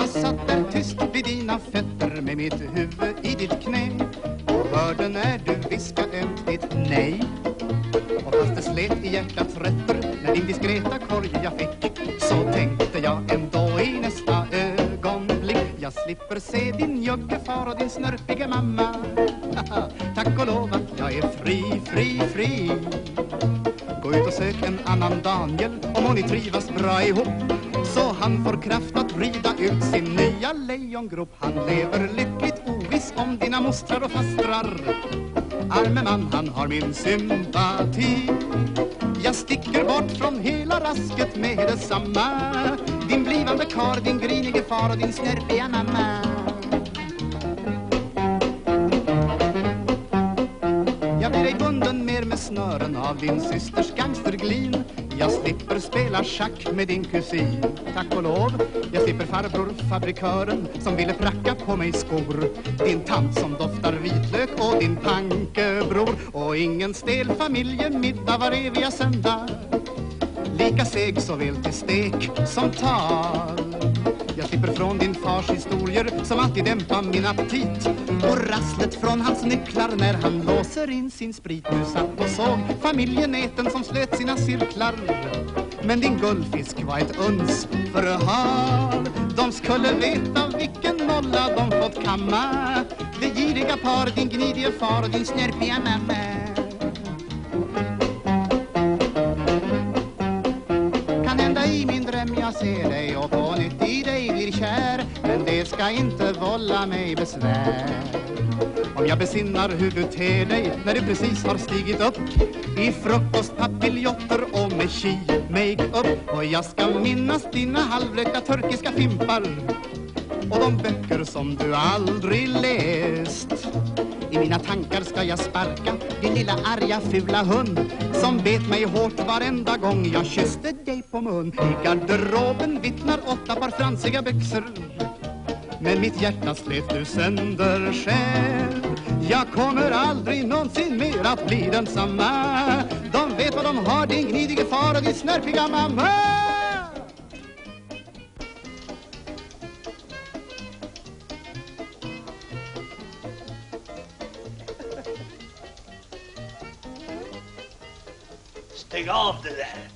Jag satt tyst vid dina fötter med mitt huvud i ditt knä Och hörde när du viska ömt ditt nej. Och fast det slet i hjärtats rötter när din diskreta korg jag fick Så tänkte jag ändå i nästa ögonblick. Jag slipper se din joggefar och din snörpiga mamma. Tack och lov att jag är fri, fri, fri en annan Daniel om hon ni trivas bra ihop. Så han får kraft att rida ut sin nya lejongrop. Han lever lyckligt oviss om dina mostrar och fastrar. Arme man, han har min sympati. Jag sticker bort från hela rasket med detsamma. Din blivande kar, din grinige far och din snörpiga mamma. Bunden mer med snören av din systers gangsterglin. Jag slipper spela schack med din kusin. Tack och lov, jag slipper farbror fabrikören Som ville pracka på mig skor. Din tant som doftar vitlök och din tankebror. Och ingen stel familjemiddag var eviga söndag. Lika seg såväl till stek som tal slipper från din fars historier som alltid dämpar min aptit. Och rasslet från hans nycklar när han låser in sin sprit. Nu satt och såg familjenäten som slöt sina cirklar Men din guldfisk var ett uns för hal. De skulle veta vilken nolla de fått kamma. Det giriga par, din gnidige far och din snörpiga mamma. Kan hända i min jag ser dig och på nytt i dig blir kär. Men det ska inte vålla mig besvär. Om jag besinnar hur du ter dig när du precis har stigit upp. I frukostpapiljotter och med chi make-up Och jag ska minnas dina halvrökta turkiska fimpar. Och de böcker som du aldrig läst. I mina tankar ska jag sparka din lilla arga fula hund Som bet mig hårt varenda gång jag kysste dig på mun. I garderoben vittnar åtta par fransiga byxor. Men mitt hjärta slet du sönder själv. Jag kommer aldrig någonsin mer att bli densamma. De vet vad de har, din gnidige far och din snärpiga mamma. take after that.